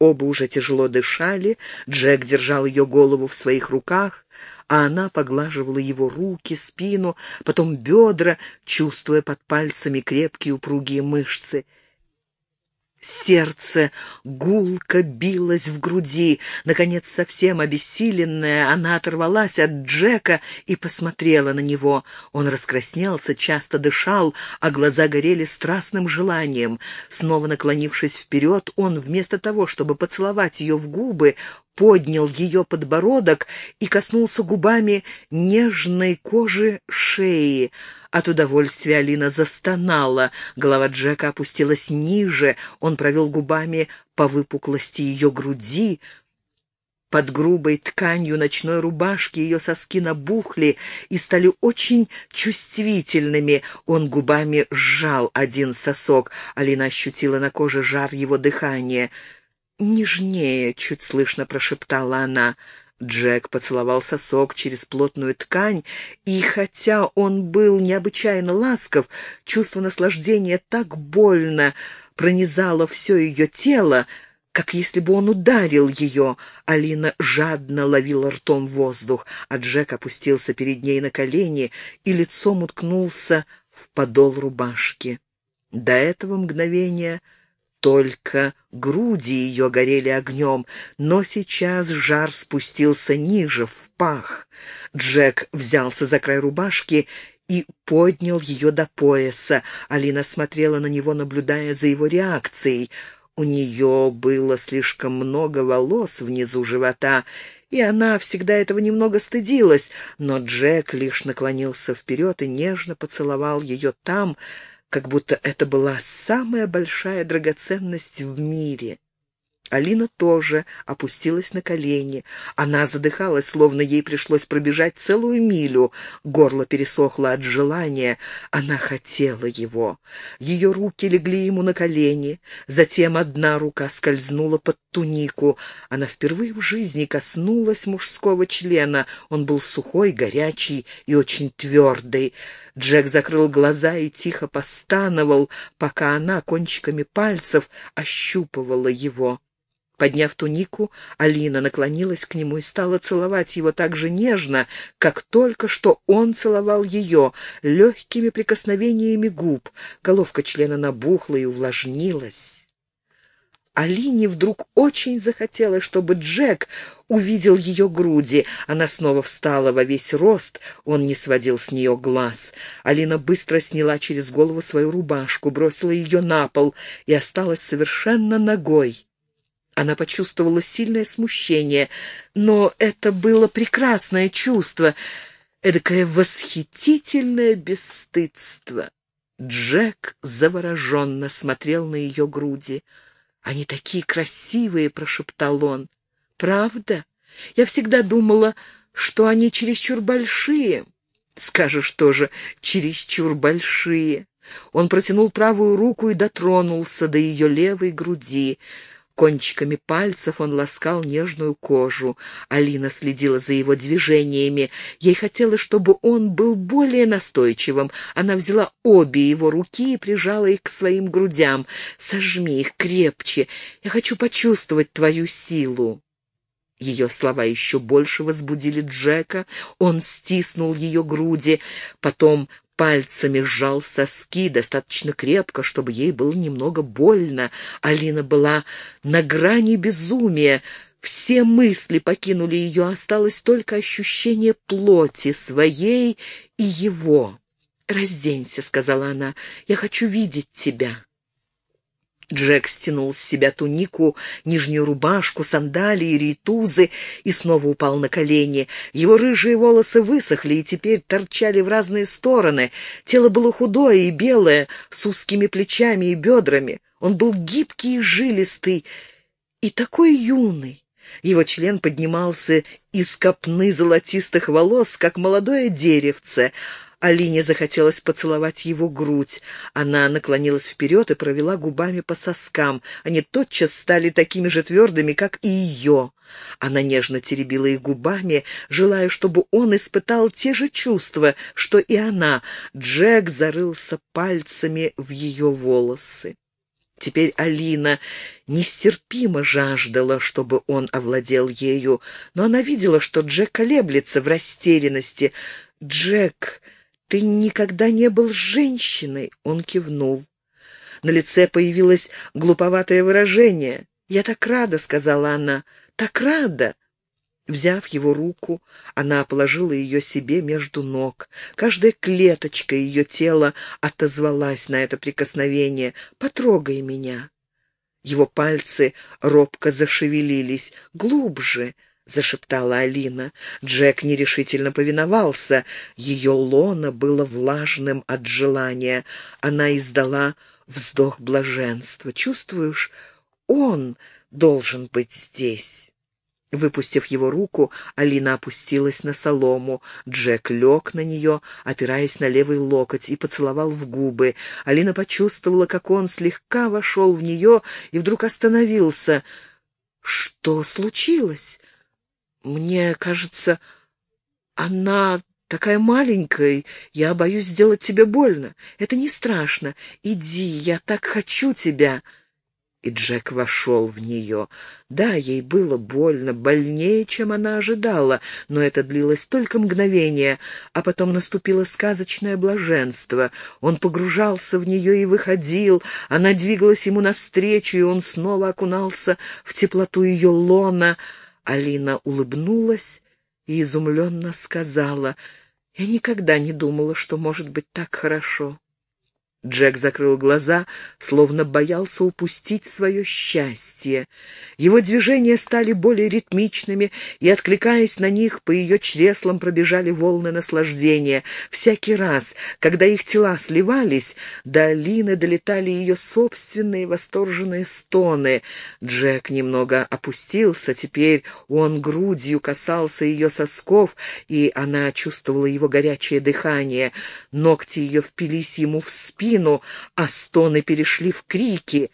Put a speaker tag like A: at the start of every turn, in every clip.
A: Оба уже тяжело дышали, Джек держал ее голову в своих руках, а она поглаживала его руки, спину, потом бедра, чувствуя под пальцами крепкие упругие мышцы. Сердце гулко билось в груди. Наконец, совсем обессиленная, она оторвалась от Джека и посмотрела на него. Он раскраснелся, часто дышал, а глаза горели страстным желанием. Снова наклонившись вперед, он вместо того, чтобы поцеловать ее в губы, поднял ее подбородок и коснулся губами нежной кожи шеи. От удовольствия Алина застонала, голова Джека опустилась ниже, он провел губами по выпуклости ее груди, под грубой тканью ночной рубашки ее соски набухли и стали очень чувствительными. Он губами сжал один сосок. Алина ощутила на коже жар его дыхания. «Нежнее», — чуть слышно прошептала она. Джек поцеловал сосок через плотную ткань, и хотя он был необычайно ласков, чувство наслаждения так больно пронизало все ее тело, как если бы он ударил ее. Алина жадно ловила ртом воздух, а Джек опустился перед ней на колени и лицом уткнулся в подол рубашки. До этого мгновения только груди ее горели огнем, но сейчас жар спустился ниже, в пах. Джек взялся за край рубашки и поднял ее до пояса. Алина смотрела на него, наблюдая за его реакцией. У нее было слишком много волос внизу живота, и она всегда этого немного стыдилась, но Джек лишь наклонился вперед и нежно поцеловал ее там, как будто это была самая большая драгоценность в мире. Алина тоже опустилась на колени. Она задыхалась, словно ей пришлось пробежать целую милю. Горло пересохло от желания. Она хотела его. Ее руки легли ему на колени. Затем одна рука скользнула под тунику. Она впервые в жизни коснулась мужского члена. Он был сухой, горячий и очень твердый. Джек закрыл глаза и тихо постановал, пока она кончиками пальцев ощупывала его. Подняв тунику, Алина наклонилась к нему и стала целовать его так же нежно, как только что он целовал ее, легкими прикосновениями губ. Головка члена набухла и увлажнилась. Алине вдруг очень захотелось, чтобы Джек увидел ее груди. Она снова встала во весь рост, он не сводил с нее глаз. Алина быстро сняла через голову свою рубашку, бросила ее на пол и осталась совершенно ногой. Она почувствовала сильное смущение, но это было прекрасное чувство, эдакое восхитительное бесстыдство. Джек завороженно смотрел на ее груди. «Они такие красивые!» — прошептал он. «Правда? Я всегда думала, что они чересчур большие». «Скажешь тоже, чересчур большие». Он протянул правую руку и дотронулся до ее левой груди. Кончиками пальцев он ласкал нежную кожу. Алина следила за его движениями. Ей хотелось, чтобы он был более настойчивым. Она взяла обе его руки и прижала их к своим грудям. «Сожми их крепче. Я хочу почувствовать твою силу». Ее слова еще больше возбудили Джека. Он стиснул ее груди, потом пальцами сжал соски достаточно крепко, чтобы ей было немного больно. Алина была на грани безумия. Все мысли покинули ее, осталось только ощущение плоти своей и его. «Разденься», — сказала она, — «я хочу видеть тебя». Джек стянул с себя тунику, нижнюю рубашку, сандалии, ритузы и снова упал на колени. Его рыжие волосы высохли и теперь торчали в разные стороны. Тело было худое и белое, с узкими плечами и бедрами. Он был гибкий и жилистый, и такой юный. Его член поднимался из копны золотистых волос, как молодое деревце, Алине захотелось поцеловать его грудь. Она наклонилась вперед и провела губами по соскам. Они тотчас стали такими же твердыми, как и ее. Она нежно теребила их губами, желая, чтобы он испытал те же чувства, что и она. Джек зарылся пальцами в ее волосы. Теперь Алина нестерпимо жаждала, чтобы он овладел ею, но она видела, что Джек колеблется в растерянности. «Джек, ты никогда не был женщиной?» — он кивнул. На лице появилось глуповатое выражение. «Я так рада», — сказала она, — «так рада». Взяв его руку, она положила ее себе между ног. Каждая клеточка ее тела отозвалась на это прикосновение. «Потрогай меня». Его пальцы робко зашевелились. «Глубже», — зашептала Алина. Джек нерешительно повиновался. Ее лоно было влажным от желания. Она издала вздох блаженства. «Чувствуешь, он должен быть здесь». Выпустив его руку, Алина опустилась на солому. Джек лег на нее, опираясь на левый локоть, и поцеловал в губы. Алина почувствовала, как он слегка вошел в нее и вдруг остановился. «Что случилось? Мне кажется, она такая маленькая. Я боюсь сделать тебе больно. Это не страшно. Иди, я так хочу тебя» и Джек вошел в нее. Да, ей было больно, больнее, чем она ожидала, но это длилось только мгновение, а потом наступило сказочное блаженство. Он погружался в нее и выходил, она двигалась ему навстречу, и он снова окунался в теплоту ее лона. Алина улыбнулась и изумленно сказала, «Я никогда не думала, что может быть так хорошо». Джек закрыл глаза, словно боялся упустить свое счастье. Его движения стали более ритмичными, и, откликаясь на них, по ее чреслам пробежали волны наслаждения. Всякий раз, когда их тела сливались, до Алины долетали ее собственные восторженные стоны. Джек немного опустился, теперь он грудью касался ее сосков, и она чувствовала его горячее дыхание. Ногти ее впились ему в спину, спину, а стоны перешли в крики.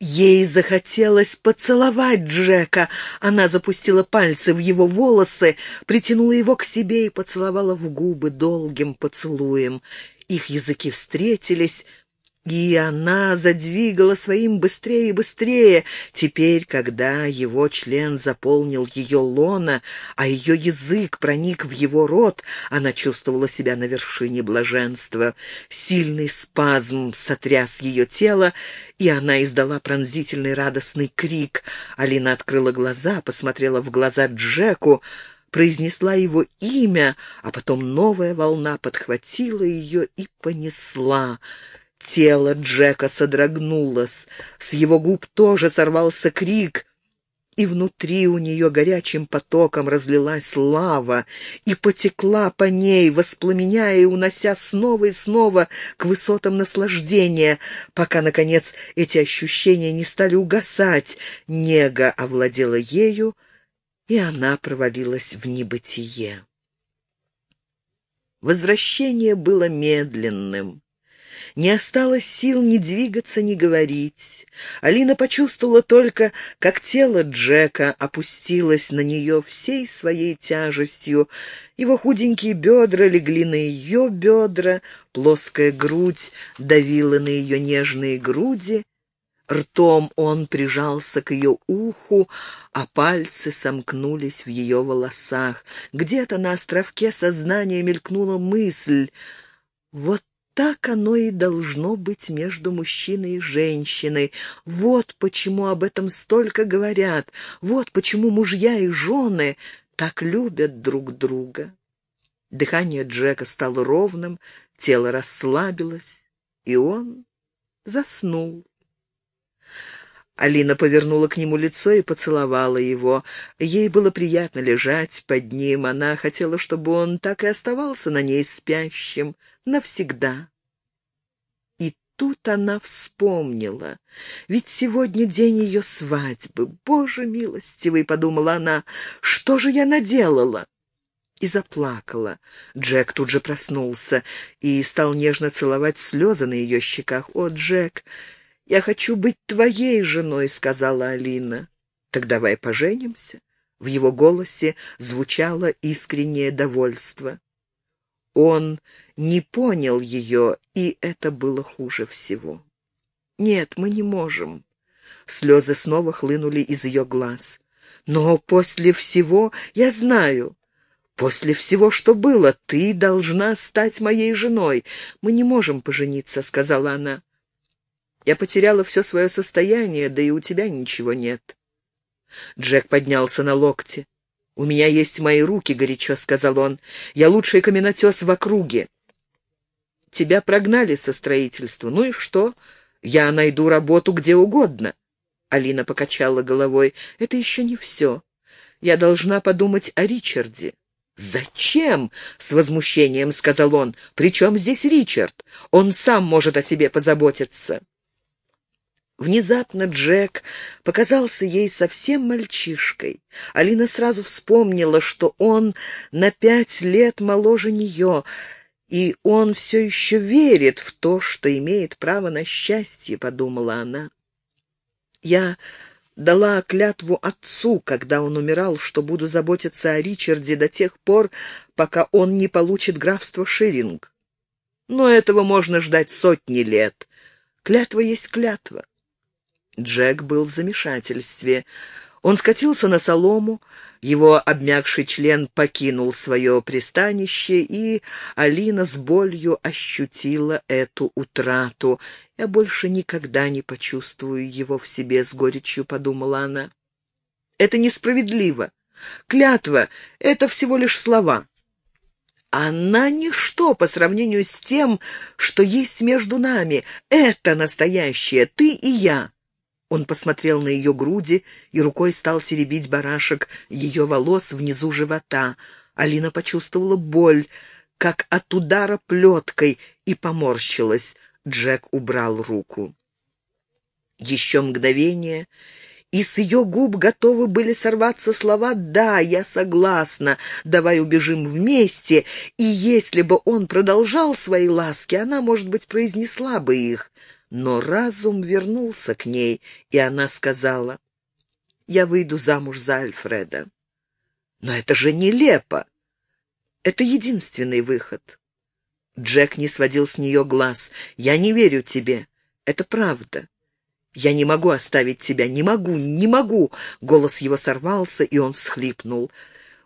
A: Ей захотелось поцеловать Джека. Она запустила пальцы в его волосы, притянула его к себе и поцеловала в губы долгим поцелуем. Их языки встретились, и она задвигала своим быстрее и быстрее. Теперь, когда его член заполнил ее лона, а ее язык проник в его рот, она чувствовала себя на вершине блаженства. Сильный спазм сотряс ее тело, и она издала пронзительный радостный крик. Алина открыла глаза, посмотрела в глаза Джеку, произнесла его имя, а потом новая волна подхватила ее и понесла. Тело Джека содрогнулось, с его губ тоже сорвался крик, и внутри у нее горячим потоком разлилась лава и потекла по ней, воспламеняя и унося снова и снова к высотам наслаждения, пока, наконец, эти ощущения не стали угасать. Нега овладела ею, и она провалилась в небытие. Возвращение было медленным. Не осталось сил ни двигаться, ни говорить. Алина почувствовала только, как тело Джека опустилось на нее всей своей тяжестью. Его худенькие бедра легли на ее бедра, плоская грудь давила на ее нежные груди. Ртом он прижался к ее уху, а пальцы сомкнулись в ее волосах. Где-то на островке сознания мелькнула мысль — вот так оно и должно быть между мужчиной и женщиной. Вот почему об этом столько говорят. Вот почему мужья и жены так любят друг друга. Дыхание Джека стало ровным, тело расслабилось, и он заснул. Алина повернула к нему лицо и поцеловала его. Ей было приятно лежать под ним. Она хотела, чтобы он так и оставался на ней спящим навсегда. И тут она вспомнила. Ведь сегодня день ее свадьбы. Боже милостивый, подумала она, что же я наделала? И заплакала. Джек тут же проснулся и стал нежно целовать слезы на ее щеках. «О, Джек, я хочу быть твоей женой», — сказала Алина. «Так давай поженимся». В его голосе звучало искреннее довольство. Он не понял ее, и это было хуже всего. «Нет, мы не можем». Слезы снова хлынули из ее глаз. «Но после всего, я знаю, после всего, что было, ты должна стать моей женой. Мы не можем пожениться», — сказала она. «Я потеряла все свое состояние, да и у тебя ничего нет». Джек поднялся на локте. «У меня есть мои руки», — горячо сказал он. «Я лучший каменотес в округе». «Тебя прогнали со строительства. Ну и что? Я найду работу где угодно». Алина покачала головой. «Это еще не все. Я должна подумать о Ричарде». «Зачем?» — с возмущением сказал он. «При чем здесь Ричард? Он сам может о себе позаботиться». Внезапно Джек показался ей совсем мальчишкой. Алина сразу вспомнила, что он на пять лет моложе нее, и он все еще верит в то, что имеет право на счастье, — подумала она. Я дала клятву отцу, когда он умирал, что буду заботиться о Ричарде до тех пор, пока он не получит графство Ширинг. Но этого можно ждать сотни лет. Клятва есть клятва. Джек был в замешательстве. Он скатился на солому, его обмякший член покинул свое пристанище, и Алина с болью ощутила эту утрату. «Я больше никогда не почувствую его в себе», — с горечью подумала она. «Это несправедливо. Клятва — это всего лишь слова». Она ничто по сравнению с тем, что есть между нами. Это настоящее, ты и я. Он посмотрел на ее груди и рукой стал теребить барашек ее волос внизу живота. Алина почувствовала боль, как от удара плеткой, и поморщилась. Джек убрал руку. Еще мгновение, и с ее губ готовы были сорваться слова «Да, я согласна, давай убежим вместе», и если бы он продолжал свои ласки, она, может быть, произнесла бы их. Но разум вернулся к ней, и она сказала, «Я выйду замуж за Альфреда». «Но это же нелепо!» «Это единственный выход». Джек не сводил с нее глаз. «Я не верю тебе. Это правда. Я не могу оставить тебя, не могу, не могу!» Голос его сорвался, и он всхлипнул.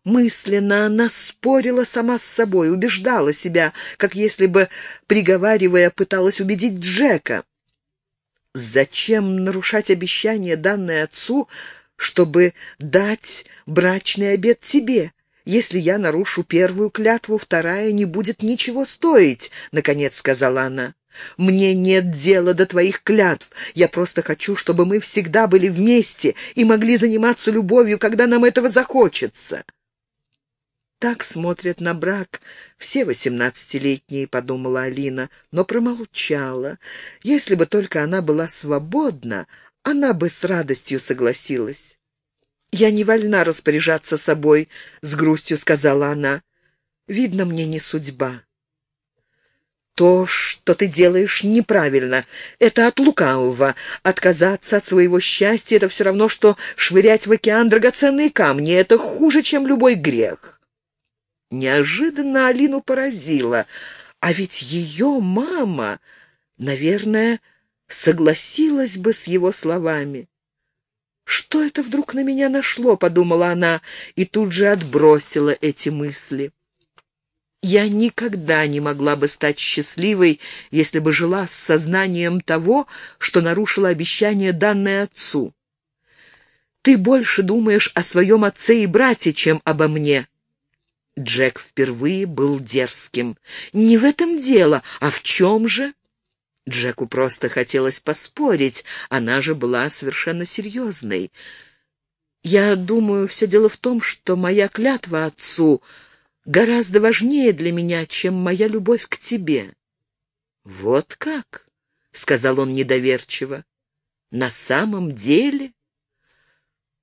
A: Мысленно она спорила сама с собой, убеждала себя, как если бы, приговаривая, пыталась убедить Джека. Зачем нарушать обещание, данное отцу, чтобы дать брачный обет тебе? Если я нарушу первую клятву, вторая не будет ничего стоить, — наконец сказала она. Мне нет дела до твоих клятв. Я просто хочу, чтобы мы всегда были вместе и могли заниматься любовью, когда нам этого захочется. Так смотрят на брак все восемнадцатилетние, подумала Алина, но промолчала. Если бы только она была свободна, она бы с радостью согласилась. «Я не вольна распоряжаться собой», — с грустью сказала она. «Видно, мне не судьба». «То, что ты делаешь, неправильно. Это от лукавого. Отказаться от своего счастья — это все равно, что швырять в океан драгоценные камни. Это хуже, чем любой грех». Неожиданно Алину поразило. А ведь ее мама, наверное, согласилась бы с его словами. «Что это вдруг на меня нашло?» — подумала она и тут же отбросила эти мысли. «Я никогда не могла бы стать счастливой, если бы жила с сознанием того, что нарушила обещание, данное отцу. Ты больше думаешь о своем отце и брате, чем обо мне». Джек впервые был дерзким. «Не в этом дело, а в чем же?» Джеку просто хотелось поспорить, она же была совершенно серьезной. «Я думаю, все дело в том, что моя клятва отцу гораздо важнее для меня, чем моя любовь к тебе». «Вот как?» — сказал он недоверчиво. «На самом деле?»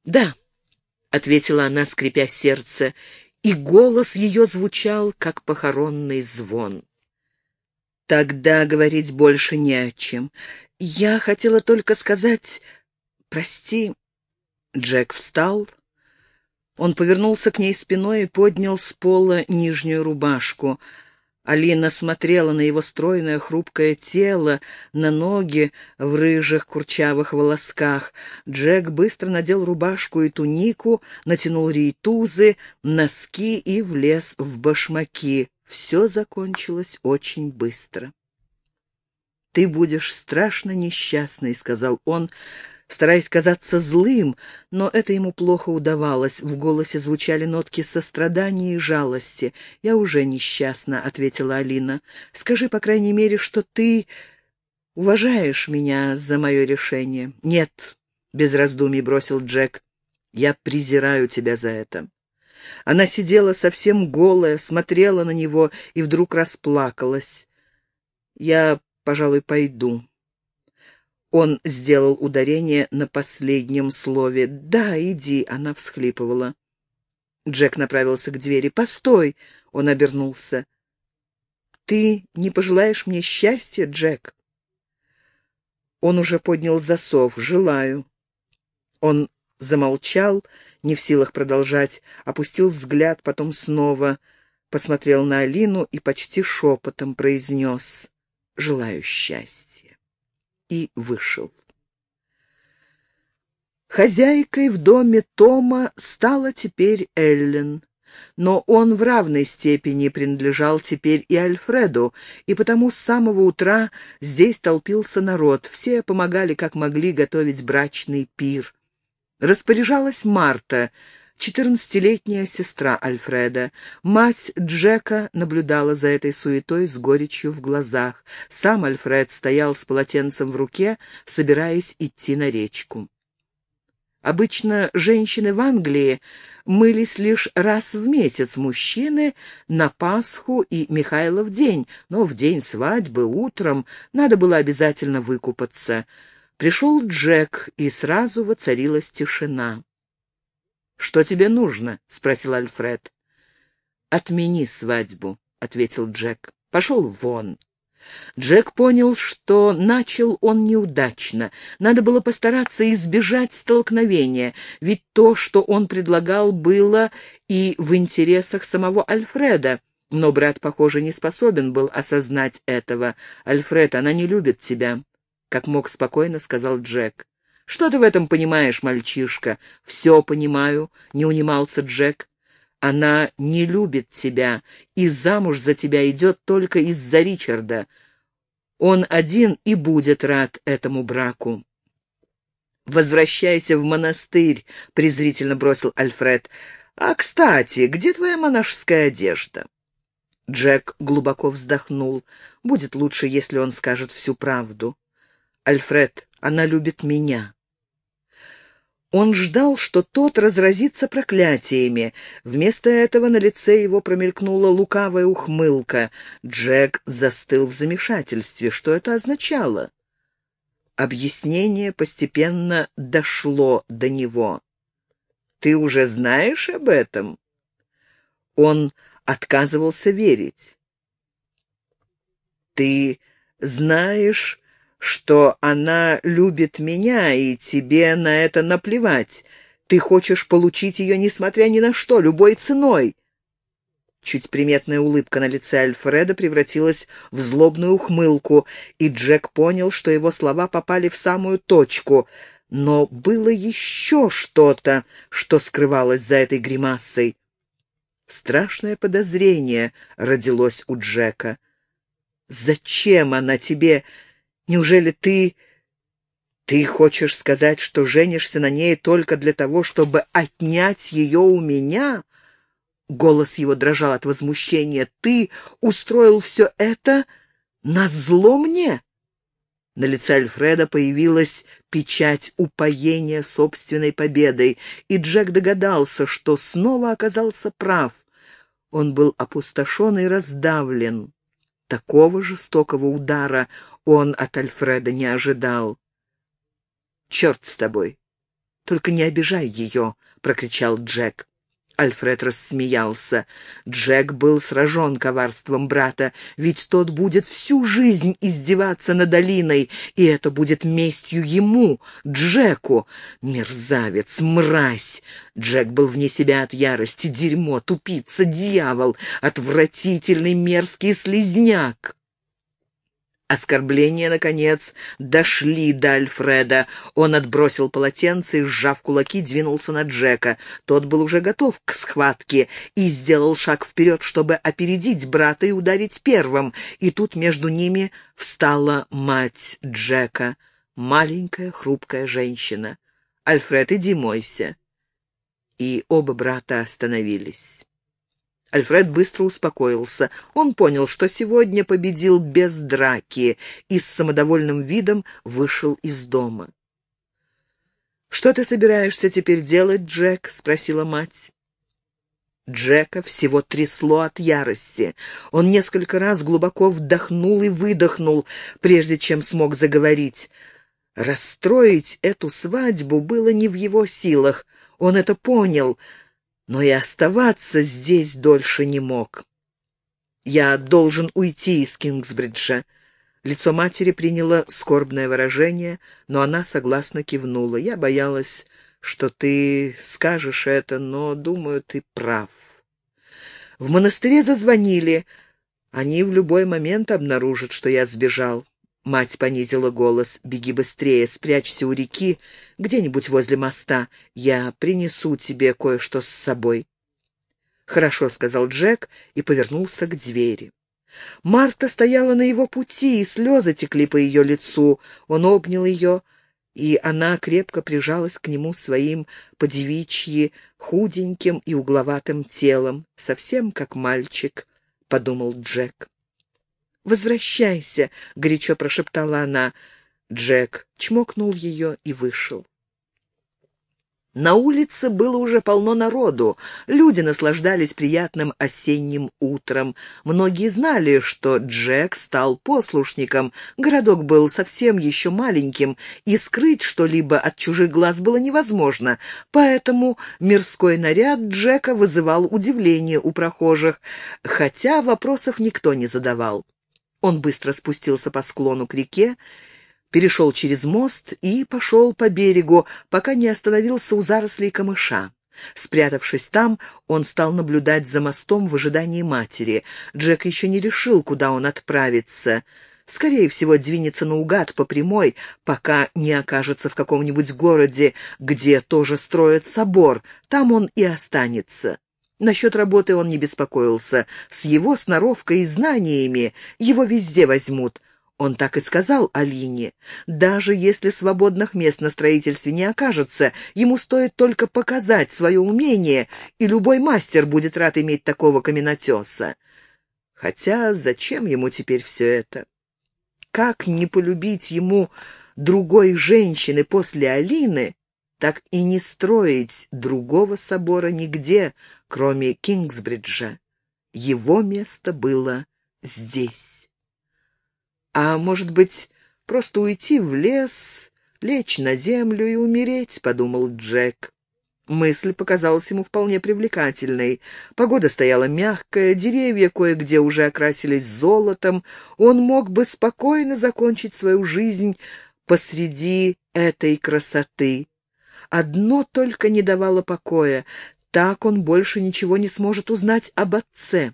A: «Да», — ответила она, скрипя сердце, и голос ее звучал, как похоронный звон. Тогда говорить больше не о чем. Я хотела только сказать... Прости. Джек встал. Он повернулся к ней спиной и поднял с пола нижнюю рубашку. Алина смотрела на его стройное хрупкое тело, на ноги в рыжих курчавых волосках. Джек быстро надел рубашку и тунику, натянул рейтузы, носки и влез в башмаки. Все закончилось очень быстро. «Ты будешь страшно несчастный», — сказал он, стараясь казаться злым, но это ему плохо удавалось. В голосе звучали нотки сострадания и жалости. «Я уже несчастна», — ответила Алина. «Скажи, по крайней мере, что ты уважаешь меня за мое решение». «Нет», — без раздумий бросил Джек. «Я презираю тебя за это». Она сидела совсем голая, смотрела на него и вдруг расплакалась. «Я, пожалуй, пойду», он сделал ударение на последнем слове. «Да, иди», — она всхлипывала. Джек направился к двери. «Постой!» — он обернулся. «Ты не пожелаешь мне счастья, Джек?» Он уже поднял засов. «Желаю». Он замолчал, не в силах продолжать, опустил взгляд, потом снова посмотрел на Алину и почти шепотом произнес «Желаю счастья» и вышел. Хозяйкой в доме Тома стала теперь Эллен, но он в равной степени принадлежал теперь и Альфреду, и потому с самого утра здесь толпился народ, все помогали как могли готовить брачный пир. Распоряжалась Марта — Четырнадцатилетняя сестра Альфреда. Мать Джека наблюдала за этой суетой с горечью в глазах. Сам Альфред стоял с полотенцем в руке, собираясь идти на речку. Обычно женщины в Англии мылись лишь раз в месяц, мужчины — на Пасху и Михайлов день, но в день свадьбы утром надо было обязательно выкупаться. Пришел Джек, и сразу воцарилась тишина. «Что тебе нужно?» — спросил Альфред. «Отмени свадьбу», — ответил Джек. «Пошел вон». Джек понял, что начал он неудачно. Надо было постараться избежать столкновения, ведь то, что он предлагал, было и в интересах самого Альфреда. Но брат, похоже, не способен был осознать этого. «Альфред, она не любит тебя», — как мог спокойно сказал Джек. «Что ты в этом понимаешь, мальчишка?» «Все понимаю», — не унимался Джек. «Она не любит тебя, и замуж за тебя идет только из-за Ричарда. Он один и будет рад этому браку». «Возвращайся в монастырь», — презрительно бросил Альфред. «А, кстати, где твоя монашеская одежда?» Джек глубоко вздохнул. «Будет лучше, если он скажет всю правду». «Альфред, она любит меня». Он ждал, что тот разразится проклятиями. Вместо этого на лице его промелькнула лукавая ухмылка. Джек застыл в замешательстве. Что это означало? Объяснение постепенно дошло до него. «Ты уже знаешь об этом?» Он отказывался верить. «Ты знаешь что она любит меня, и тебе на это наплевать. Ты хочешь получить ее, несмотря ни на что, любой ценой». Чуть приметная улыбка на лице Альфреда превратилась в злобную ухмылку, и Джек понял, что его слова попали в самую точку. Но было еще что-то, что скрывалось за этой гримасой. Страшное подозрение родилось у Джека. «Зачем она тебе Неужели ты... Ты хочешь сказать, что женишься на ней только для того, чтобы отнять ее у меня?» Голос его дрожал от возмущения. «Ты устроил все это на зло мне?» На лице Альфреда появилась печать упоения собственной победой, и Джек догадался, что снова оказался прав. Он был опустошен и раздавлен. Такого жестокого удара он от Альфреда не ожидал. «Черт с тобой! Только не обижай ее!» — прокричал Джек. Альфред рассмеялся. Джек был сражен коварством брата, ведь тот будет всю жизнь издеваться над долиной, и это будет местью ему, Джеку. Мерзавец, мразь! Джек был вне себя от ярости, дерьмо, тупица, дьявол, отвратительный мерзкий слизняк. Оскорбления, наконец, дошли до Альфреда. Он отбросил полотенце и, сжав кулаки, двинулся на Джека. Тот был уже готов к схватке и сделал шаг вперед, чтобы опередить брата и ударить первым. И тут между ними встала мать Джека, маленькая хрупкая женщина. «Альфред, иди мойся». И оба брата остановились. Альфред быстро успокоился. Он понял, что сегодня победил без драки и с самодовольным видом вышел из дома. «Что ты собираешься теперь делать, Джек?» — спросила мать. Джека всего трясло от ярости. Он несколько раз глубоко вдохнул и выдохнул, прежде чем смог заговорить. Расстроить эту свадьбу было не в его силах. Он это понял — но и оставаться здесь дольше не мог. «Я должен уйти из Кингсбриджа». Лицо матери приняло скорбное выражение, но она согласно кивнула. «Я боялась, что ты скажешь это, но, думаю, ты прав». В монастыре зазвонили. Они в любой момент обнаружат, что я сбежал. Мать понизила голос. «Беги быстрее, спрячься у реки, где-нибудь возле моста. Я принесу тебе кое-что с собой». «Хорошо», — сказал Джек и повернулся к двери. Марта стояла на его пути, и слезы текли по ее лицу. Он обнял ее, и она крепко прижалась к нему своим подевичьи, худеньким и угловатым телом, совсем как мальчик, — подумал Джек. «Возвращайся», — горячо прошептала она. Джек чмокнул ее и вышел. На улице было уже полно народу. Люди наслаждались приятным осенним утром. Многие знали, что Джек стал послушником. Городок был совсем еще маленьким, и скрыть что-либо от чужих глаз было невозможно. Поэтому мирской наряд Джека вызывал удивление у прохожих, хотя вопросов никто не задавал. Он быстро спустился по склону к реке, перешел через мост и пошел по берегу, пока не остановился у зарослей камыша. Спрятавшись там, он стал наблюдать за мостом в ожидании матери. Джек еще не решил, куда он отправится. Скорее всего, двинется наугад по прямой, пока не окажется в каком-нибудь городе, где тоже строят собор. Там он и останется. Насчет работы он не беспокоился. С его сноровкой и знаниями его везде возьмут. Он так и сказал Алине. Даже если свободных мест на строительстве не окажется, ему стоит только показать свое умение, и любой мастер будет рад иметь такого каменотеса. Хотя зачем ему теперь все это? Как не полюбить ему другой женщины после Алины, так и не строить другого собора нигде, кроме Кингсбриджа. Его место было здесь. А может быть, просто уйти в лес, лечь на землю и умереть, подумал Джек. Мысль показалась ему вполне привлекательной. Погода стояла мягкая, деревья кое-где уже окрасились золотом. Он мог бы спокойно закончить свою жизнь посреди этой красоты. Одно только не давало покоя. Так он больше ничего не сможет узнать об отце.